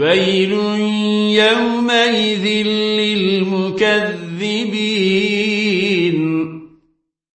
ويل يومئذ للمكذبين.